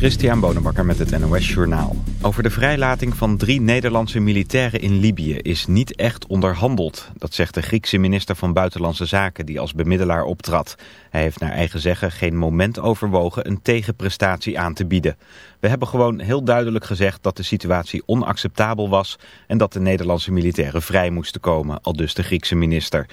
Christian Bonenbakker met het NOS Journaal. Over de vrijlating van drie Nederlandse militairen in Libië is niet echt onderhandeld. Dat zegt de Griekse minister van Buitenlandse Zaken die als bemiddelaar optrad. Hij heeft naar eigen zeggen geen moment overwogen een tegenprestatie aan te bieden. We hebben gewoon heel duidelijk gezegd dat de situatie onacceptabel was... en dat de Nederlandse militairen vrij moesten komen, al dus de Griekse minister.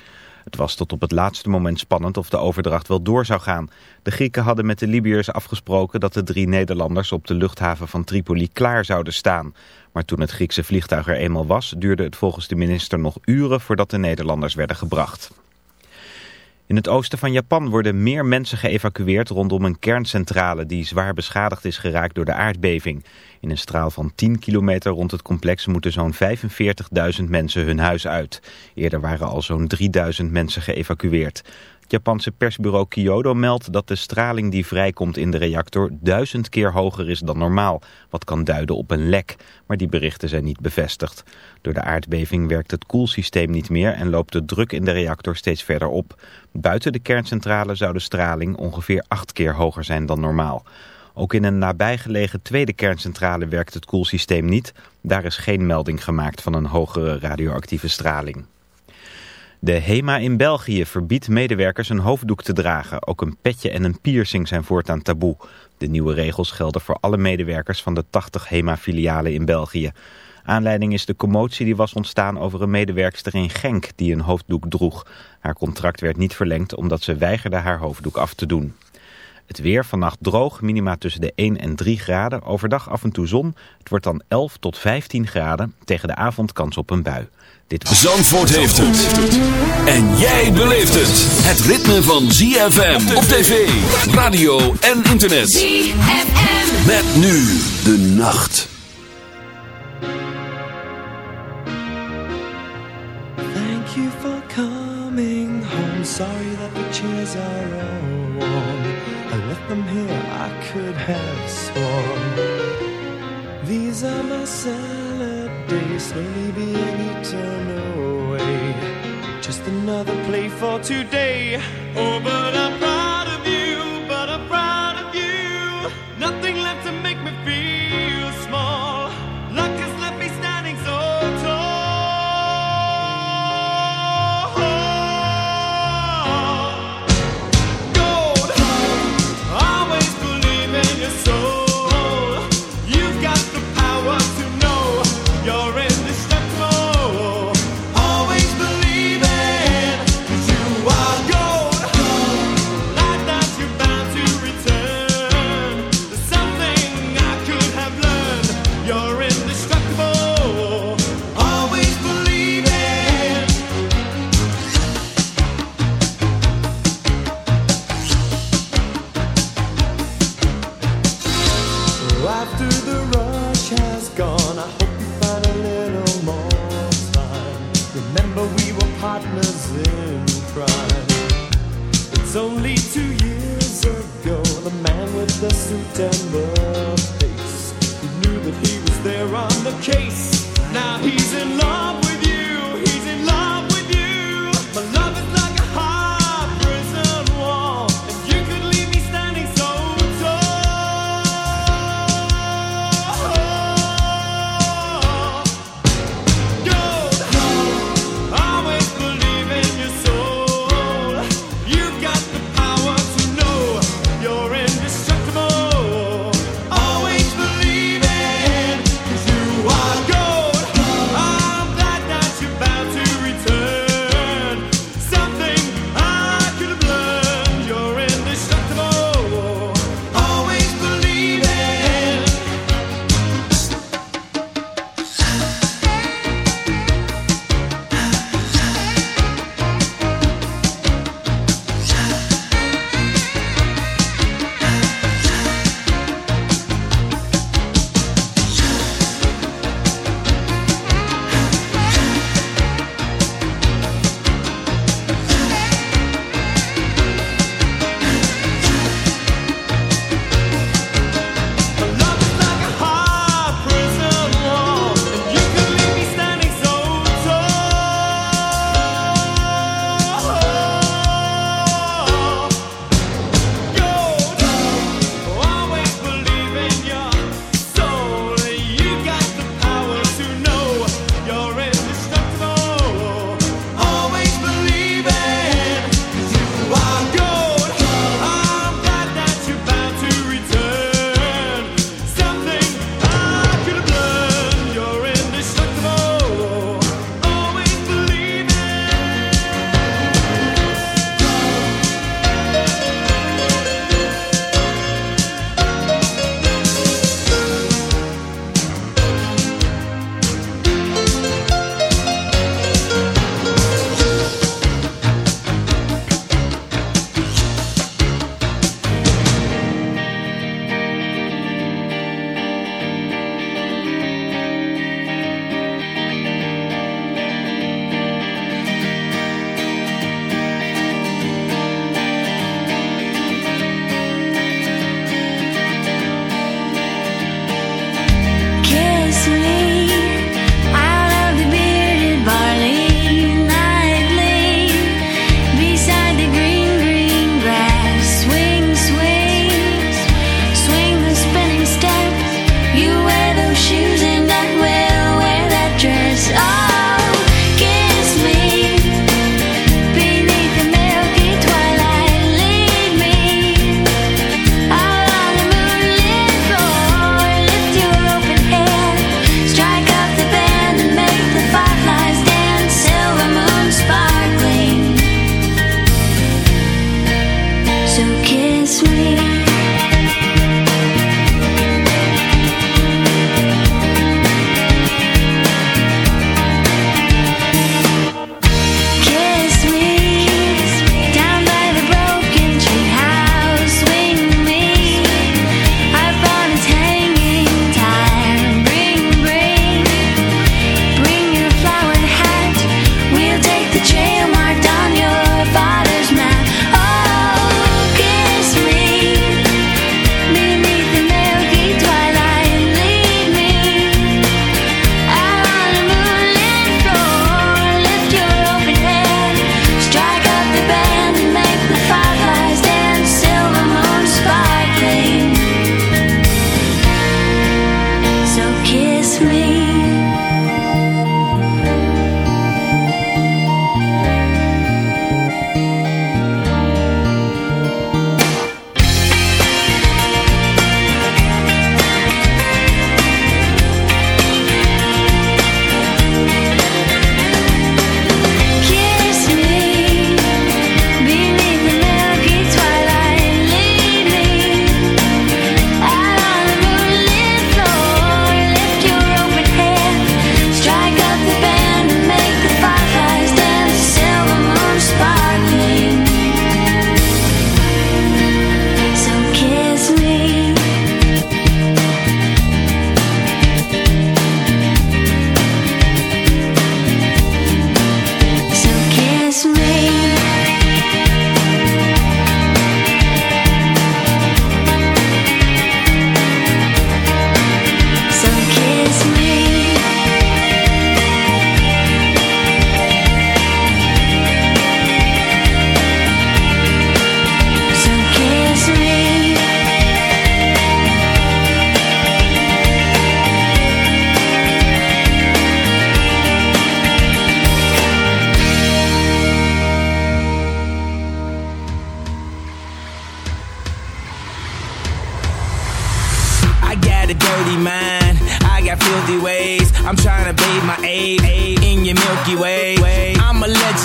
Het was tot op het laatste moment spannend of de overdracht wel door zou gaan. De Grieken hadden met de Libiërs afgesproken dat de drie Nederlanders op de luchthaven van Tripoli klaar zouden staan. Maar toen het Griekse vliegtuig er eenmaal was, duurde het volgens de minister nog uren voordat de Nederlanders werden gebracht. In het oosten van Japan worden meer mensen geëvacueerd rondom een kerncentrale die zwaar beschadigd is geraakt door de aardbeving. In een straal van 10 kilometer rond het complex moeten zo'n 45.000 mensen hun huis uit. Eerder waren al zo'n 3000 mensen geëvacueerd. Het Japanse persbureau Kyodo meldt dat de straling die vrijkomt in de reactor duizend keer hoger is dan normaal, wat kan duiden op een lek. Maar die berichten zijn niet bevestigd. Door de aardbeving werkt het koelsysteem niet meer en loopt de druk in de reactor steeds verder op. Buiten de kerncentrale zou de straling ongeveer acht keer hoger zijn dan normaal. Ook in een nabijgelegen tweede kerncentrale werkt het koelsysteem niet. Daar is geen melding gemaakt van een hogere radioactieve straling. De HEMA in België verbiedt medewerkers een hoofddoek te dragen. Ook een petje en een piercing zijn voortaan taboe. De nieuwe regels gelden voor alle medewerkers van de 80 HEMA-filialen in België. Aanleiding is de commotie die was ontstaan over een medewerkster in Genk die een hoofddoek droeg. Haar contract werd niet verlengd omdat ze weigerde haar hoofddoek af te doen. Het weer vannacht droog, minima tussen de 1 en 3 graden. Overdag af en toe zon. Het wordt dan 11 tot 15 graden. Tegen de avond kans op een bui. Dit was... Zandvoort heeft het. En jij beleeft het. Het ritme van ZFM op tv, radio en internet. ZFM. Met nu de nacht. Thank you for coming home. Sorry I could have sworn. These are my salad days, slowly being eaten away. Just another play for today. Oh, but I'm proud of you, but I'm proud of you. Nothing left to make me feel September.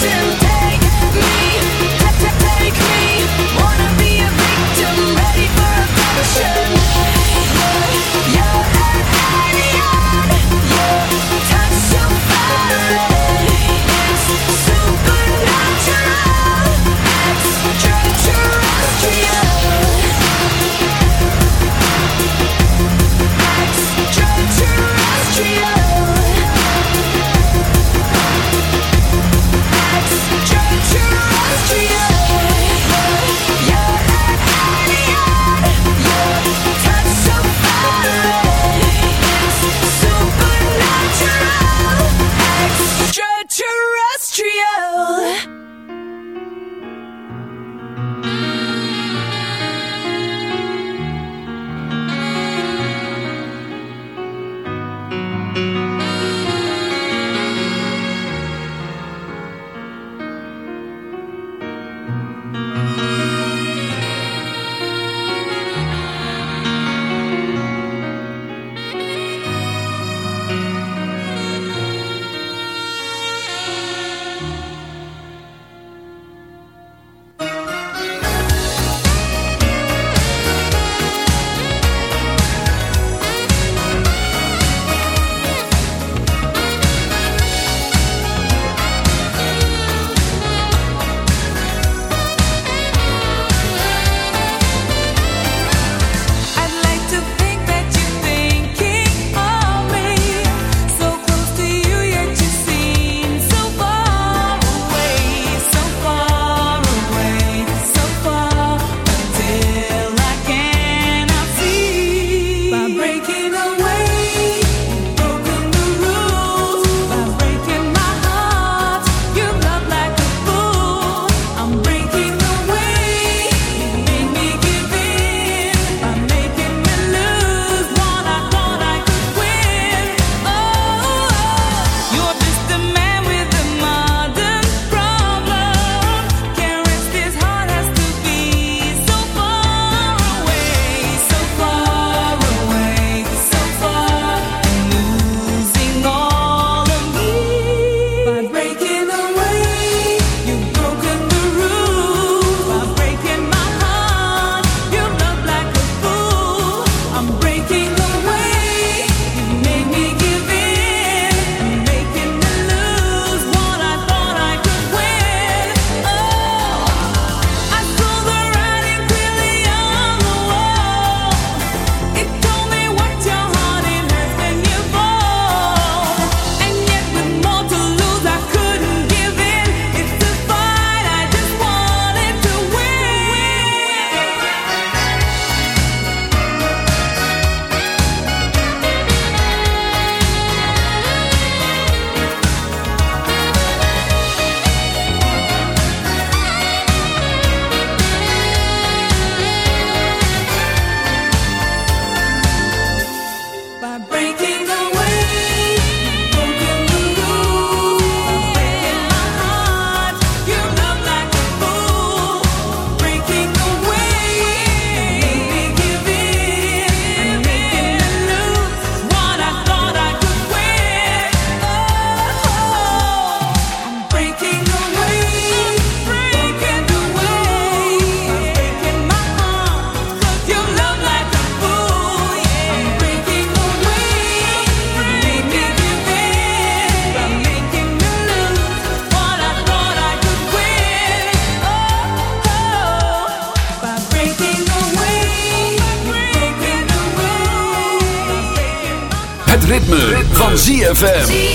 Take me, wanna be a victim, ready for a passion. ZFM.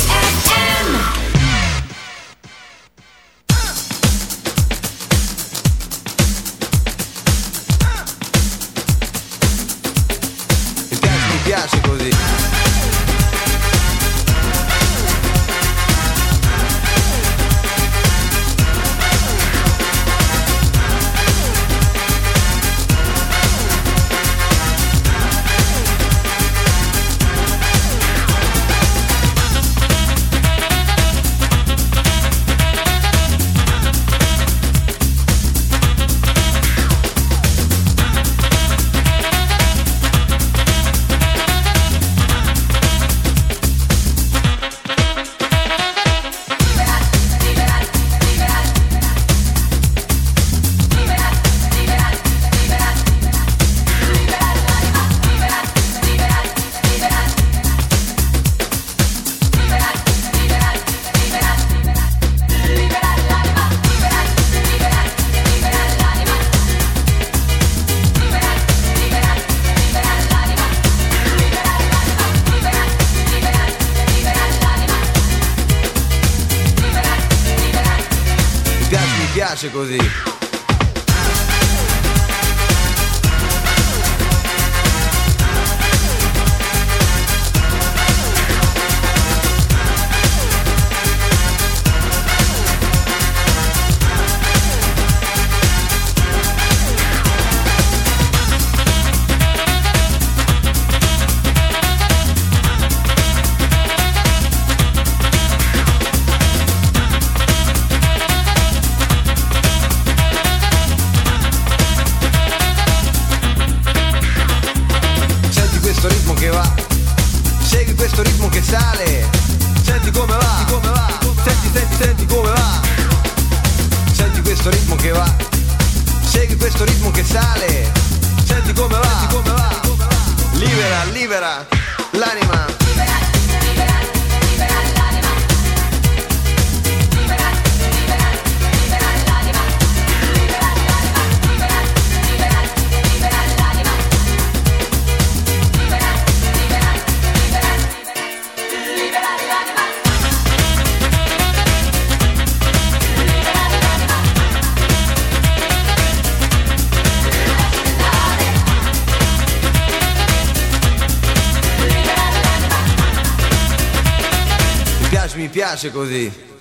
piace così.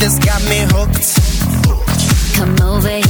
This got me hooked. Come over here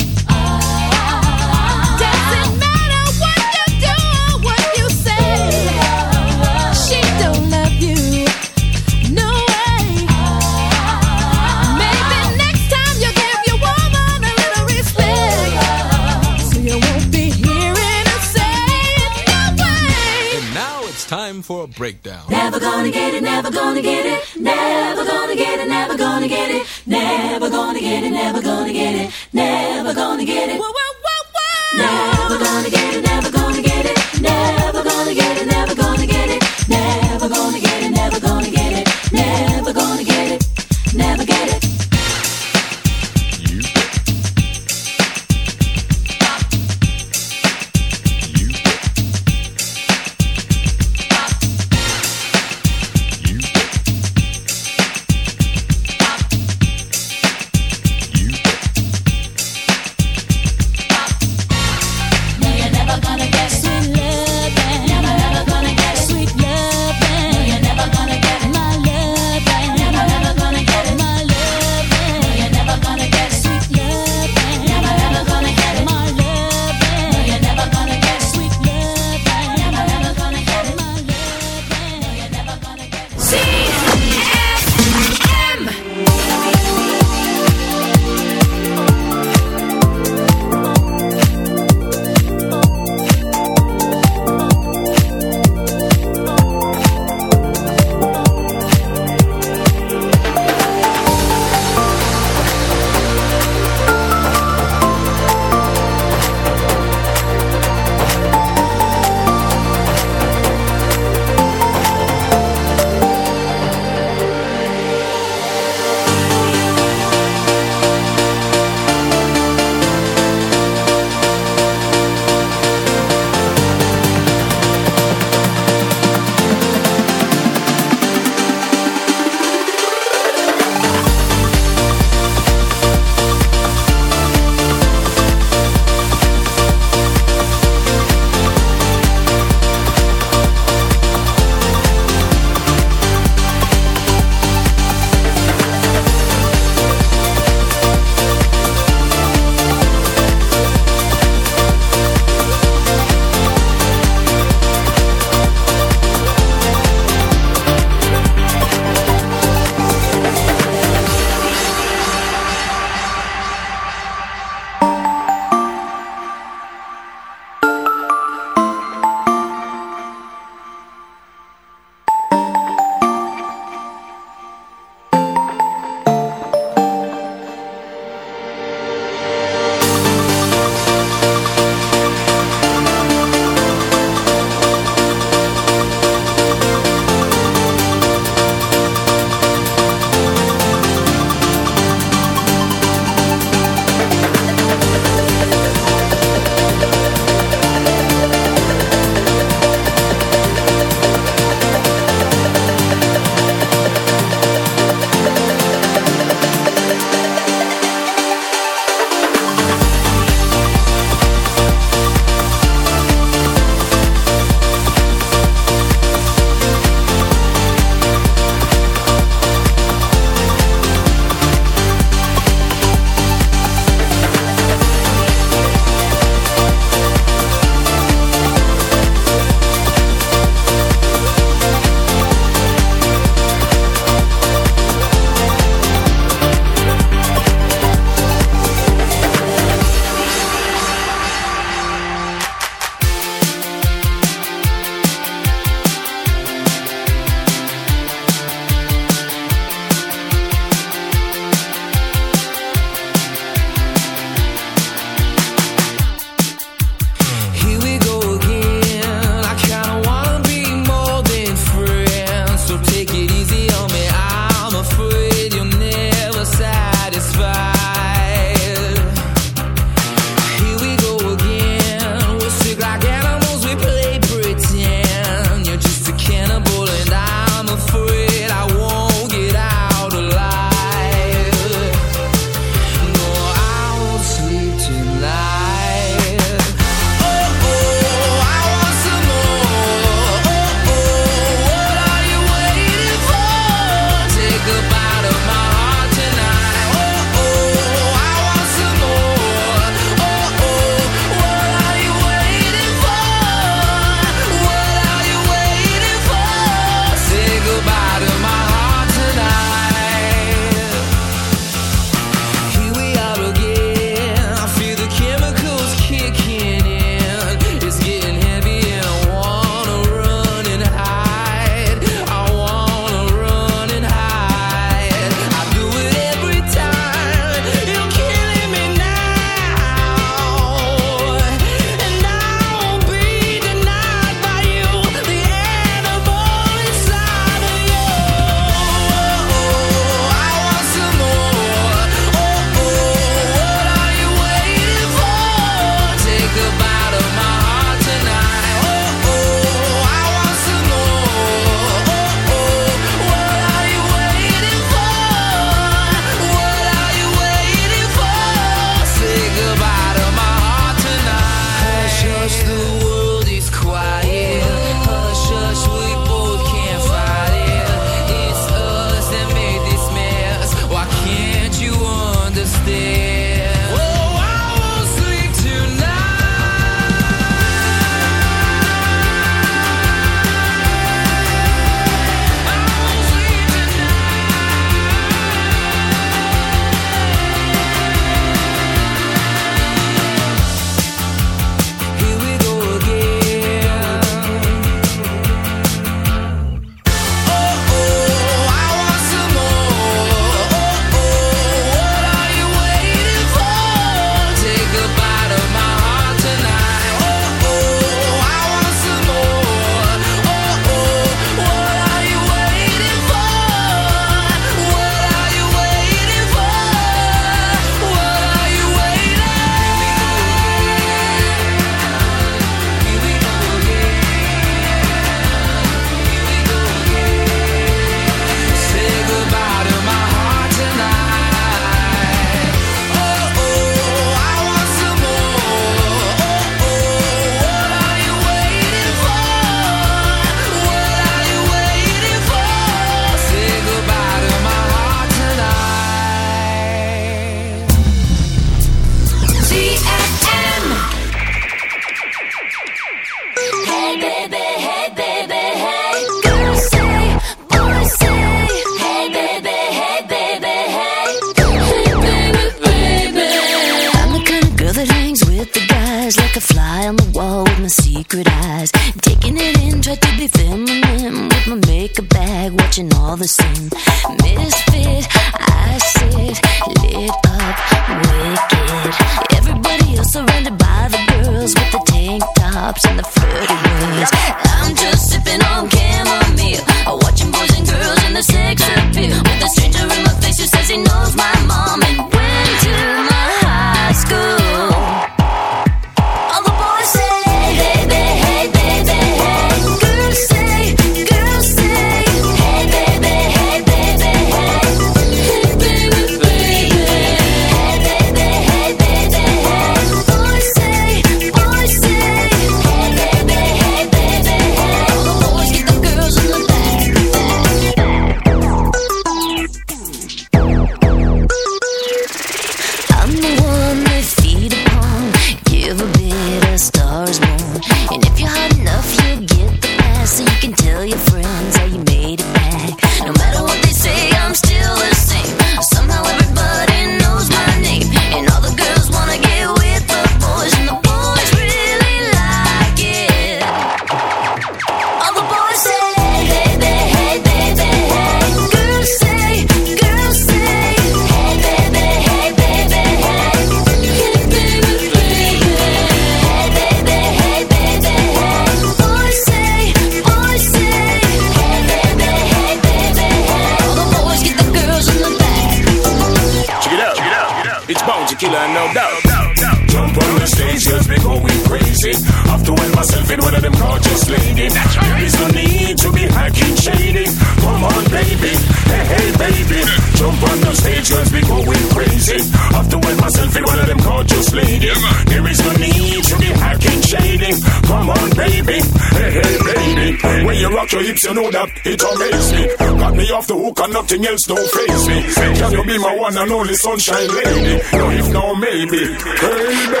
nothing else don't face me. Can you be my one and only sunshine lady? No, if no, maybe. Hey, baby.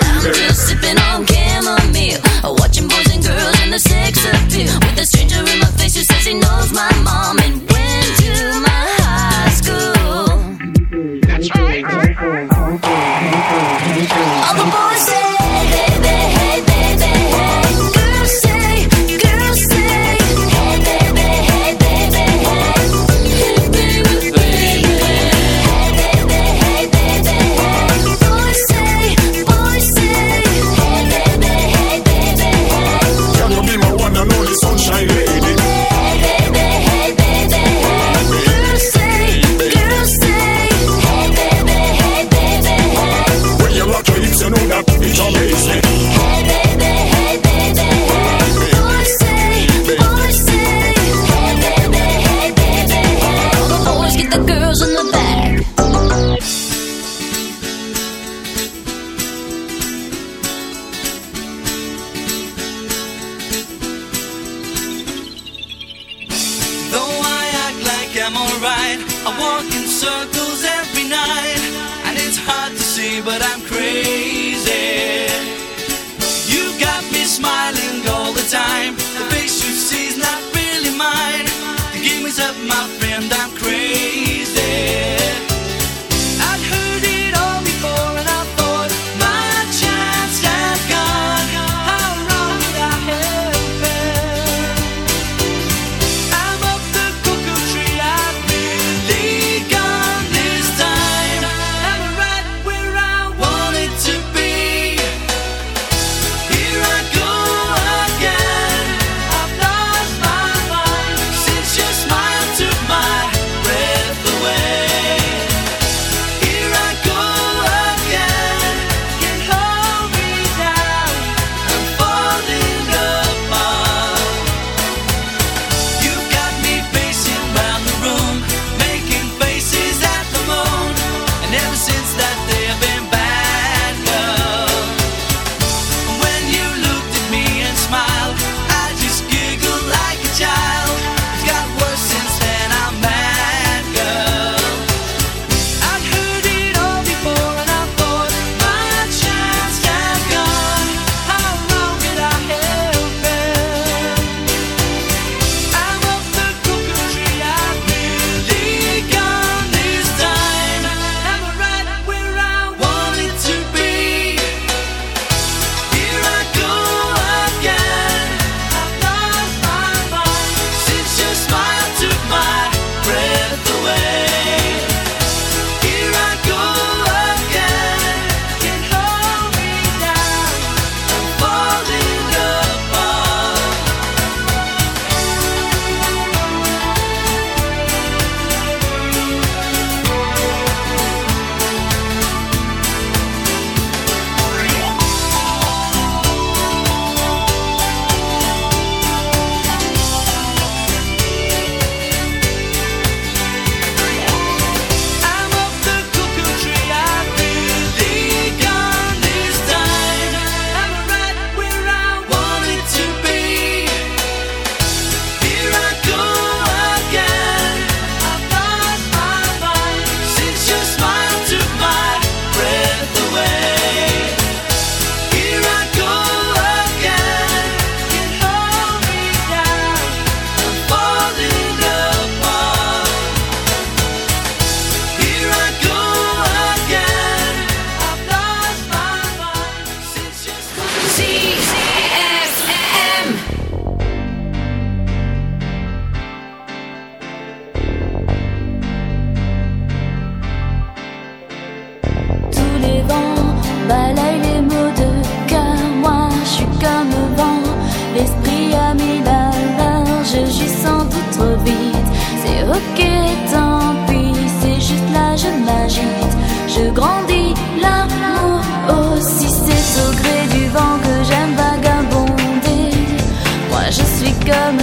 l'esprit a mis à l'heure, je suis sans doute trop vite. C'est ok, tant pis, c'est juste là, je m'agite. Je grandis l'amour, oh si c'est au gré du vent que j'aime vagabonder. Moi je suis comme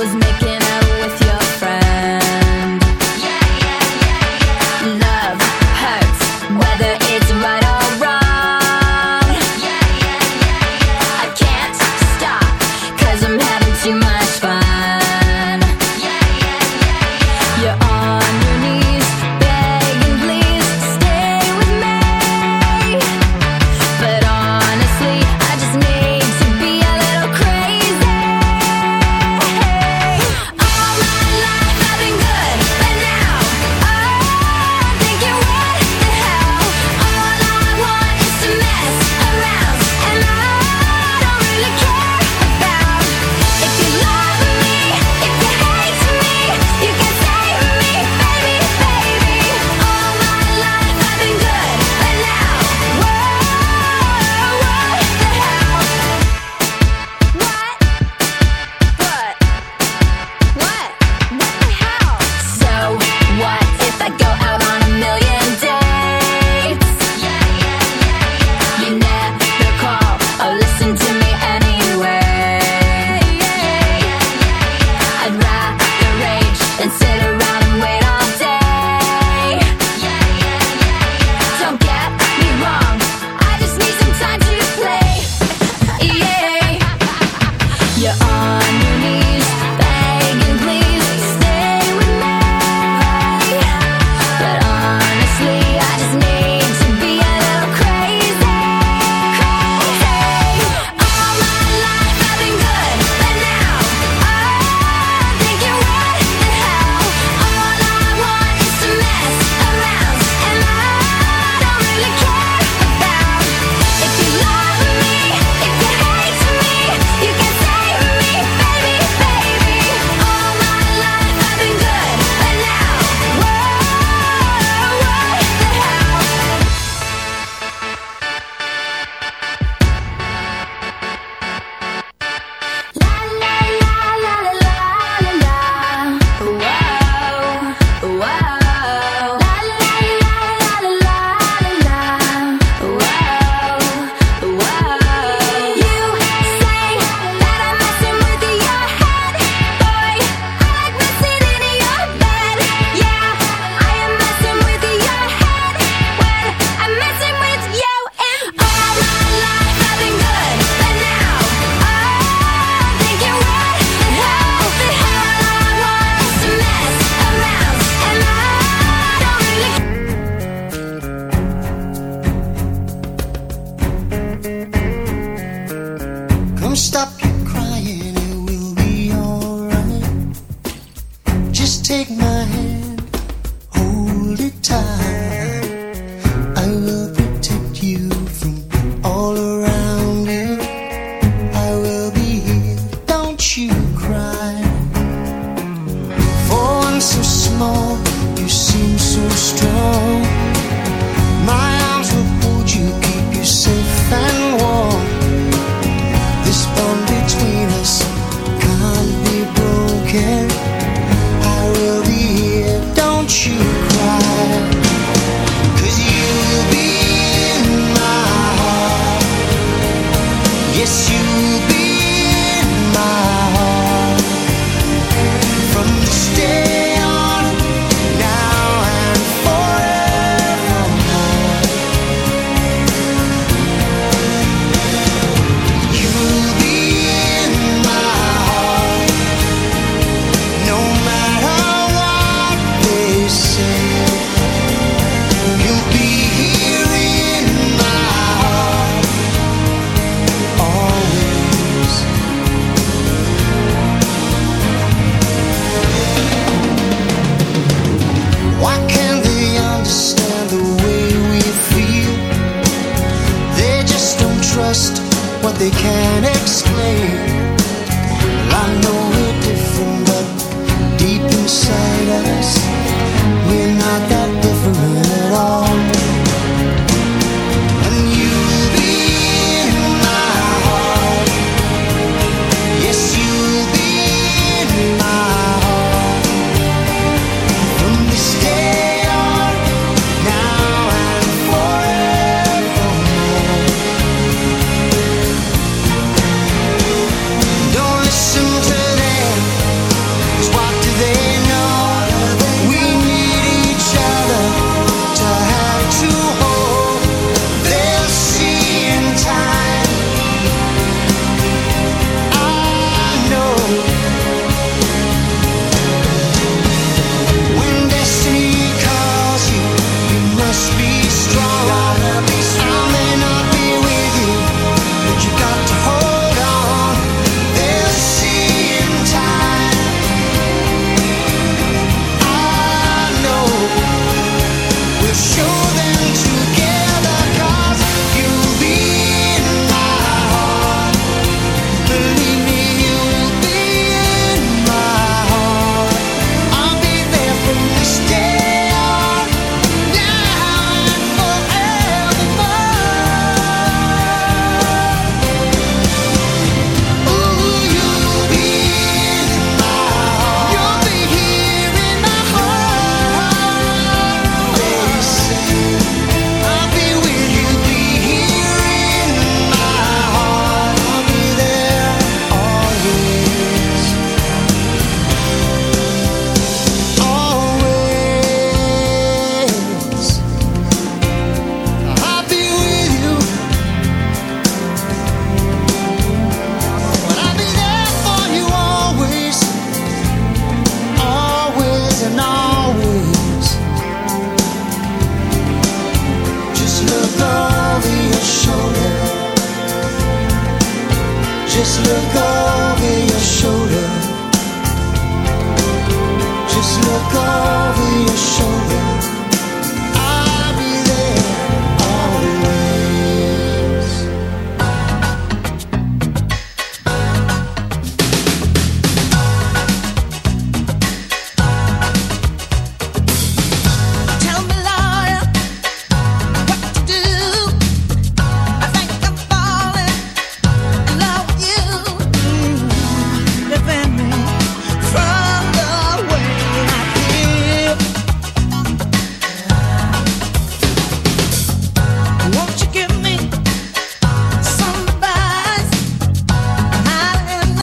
was making